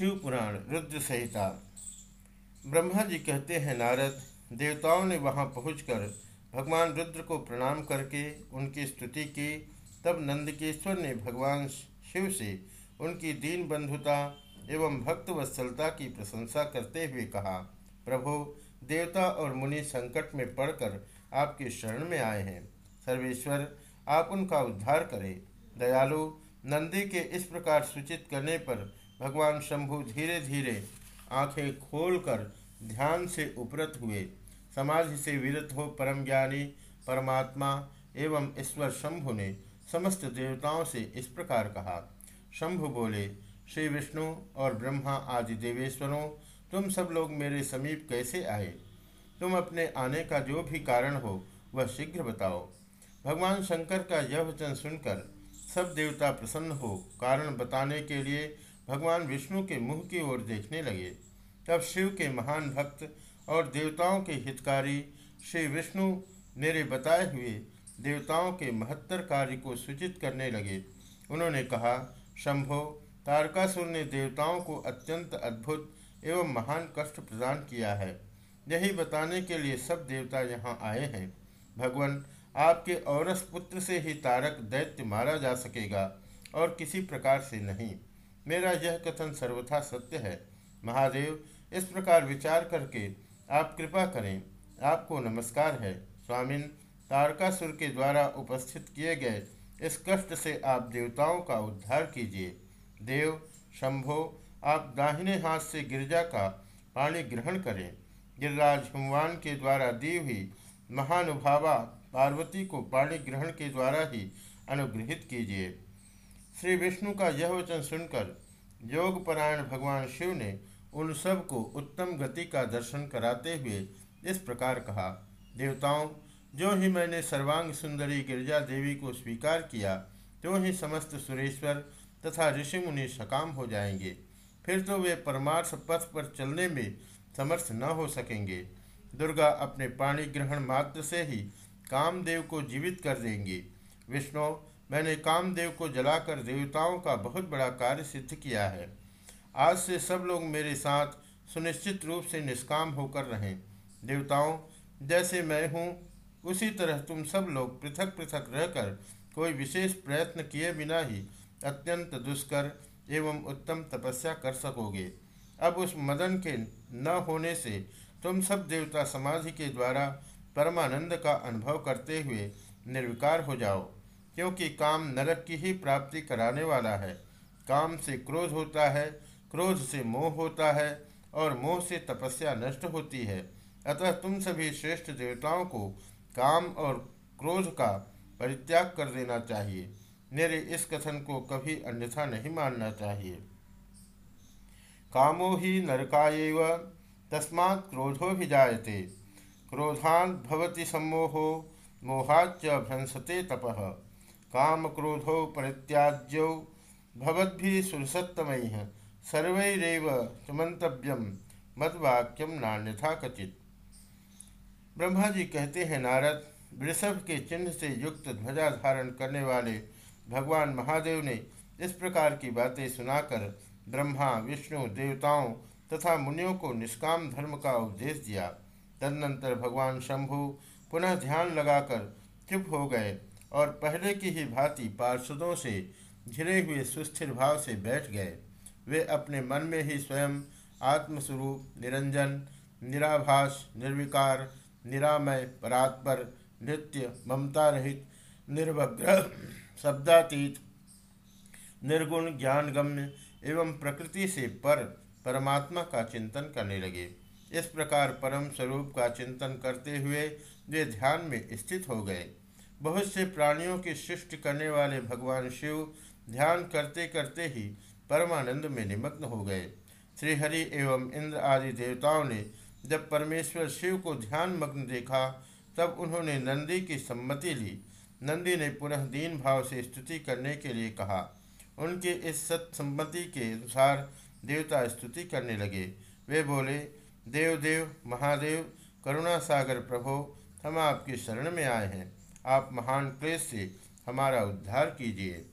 शिव पुराण, रुद्र संहिता। ब्रह्मा जी कहते हैं, नारद, देवताओं ने वहाँ पहुंचकर भगवान रुद्र को प्रणाम करके उनकी स्तुति की। तब नंदकेश्वर ने भगवान शिव से उनकी दीन बंधुता एवं भक्त वत्सलता की प्रशंसा करते हुए कहा, प्रभु, देवता और मुनि संकट में पड़कर आपके शरण में आए हैं। सर्वेश्वर, आप उनका उद्धार करें। दयालु, नंदी के इस प्रकार सूचित करने पर भगवान शंभु धीरे धीरे आँखें खोलकर ध्यान से उपरत हुए। समाधि से विरत हो परम ज्ञानी परमात्मा एवं ईश्वर शंभु ने समस्त देवताओं से इस प्रकार कहा। शंभु बोले, श्री विष्णु और ब्रह्मा आदि देवेश्वरों, तुम सब लोग मेरे समीप कैसे आए? तुम अपने आने का जो भी कारण हो, वह शीघ्र बताओ भगवान शंकर का यह वचन सुनकर सब देवता प्रसन्न हो। कारण बताने के लिए भगवान विष्णु के मुँह की ओर देखने लगे। तब शिव के महान भक्त और देवताओं के हितकारी श्री विष्णु मेरे बताए हुए देवताओं के महत्तर कार्य को सूचित करने लगे। उन्होंने कहा, शंभो, तारकासुर ने देवताओं को अत्यंत अद्भुत एवं महान कष्ट प्रदान किया है। यही बताने के लिए सब देवता यहाँ आए हैं। भगवान, आपके औरस पुत्र से ही तारक दैत्य मारा जा सकेगा और किसी प्रकार से नहीं। मेरा यह कथन सर्वथा सत्य है। महादेव, इस प्रकार विचार करके आप कृपा करें। आपको नमस्कार है। स्वामिन, तारकासुर के द्वारा उपस्थित किए गए इस कष्ट से आप देवताओं का उद्धार कीजिए। देव, शंभो, आप दाहिने हाथ से गिरजा का पानी ग्रहण करें। गिरिराज हुमान के द्वारा दी हुई महानुभावा पार्वती को पाणी ग्रहण के द्वारा ही अनुग्रहित कीजिए। श्री विष्णु का यह वचन सुनकर योगपरायण भगवान शिव ने उन सबको उत्तम गति का दर्शन कराते हुए इस प्रकार कहा, देवताओं, जो ही मैंने सर्वांग सुंदरी गिरजा देवी को स्वीकार किया, त्यों ही समस्त सुरेश्वर तथा ऋषि मुनि सकाम हो जाएँगे। फिर तो वे परमार्थ पथ पर चलने में समर्थ न हो सकेंगे। दुर्गा अपने पाणी ग्रहण मात्र से ही कामदेव को जीवित कर देंगे। विष्णु मैंने कामदेव को जलाकर देवताओं का बहुत बड़ा कार्य सिद्ध किया है। आज से सब लोग मेरे साथ सुनिश्चित रूप से निष्काम होकर रहें। देवताओं, जैसे मैं हूँ, उसी तरह तुम सब लोग पृथक पृथक रहकर कोई विशेष प्रयत्न किए बिना ही अत्यंत दुष्कर एवं उत्तम तपस्या कर सकोगे। अब उस मदन के न होने से तुम सब देवता समाधि के द्वारा परमानंद का अनुभव करते हुए निर्विकार हो जाओ। क्योंकि काम नरक की ही प्राप्ति कराने वाला है। काम से क्रोध होता है, क्रोध से मोह होता है और मोह से तपस्या नष्ट होती है। अतः तुम सभी श्रेष्ठ देवताओं को काम और क्रोध का परित्याग कर देना चाहिए। मेरे इस कथन को कभी अन्यथा नहीं मानना चाहिए। कामो ही नरकाएव तस्मात् क्रोधो भी जायते। क्रोधान भवति सम्मोहो मोहाच भ्रंसते तपः। काम क्रोधो परित्याज्यो। भवद्भि सुरसत्तमय सर्वैरव चमंतव्यम मदवाक्यम नान्यथा कचित ब्रह्मा जी कहते हैं, नारद, वृषभ के चिन्ह से युक्त ध्वजा धारण करने वाले भगवान महादेव ने इस प्रकार की बातें सुनाकर ब्रह्मा, विष्णु, देवताओं तथा मुनियों को निष्काम धर्म का उपदेश दिया। तदनंतर भगवान शंभु पुनः ध्यान लगाकर चुप हो गए। और पहले की ही भांति पार्षदों से घिरे हुए सुस्थिर भाव से बैठ गए। वे अपने मन में ही स्वयं आत्मस्वरूप, निरंजन, निराभास, निर्विकार, निरामय, परात्पर, नित्य, ममता रहित, निर्वग्रह, शब्दातीत, निर्गुण, ज्ञानगम्य एवं प्रकृति से पर परमात्मा का चिंतन करने लगे। इस प्रकार परम स्वरूप का चिंतन करते हुए वे ध्यान में स्थित हो गए। बहुत से प्राणियों की सृष्टि करने वाले भगवान शिव ध्यान करते करते ही परमानंद में निमग्न हो गए। श्रीहरि एवं इंद्र आदि देवताओं ने जब परमेश्वर शिव को ध्यान मग्न देखा, तब उन्होंने नंदी की सम्मति ली। नंदी ने पुनः दीन भाव से स्तुति करने के लिए कहा। उनके इस सत्सम्मति के अनुसार देवता स्तुति करने लगे। वे बोले, देव देव, महादेव करुणा सागर प्रभो, हम आपकी शरण में आए हैं। आप महान क्लेश से हमारा उद्धार कीजिए।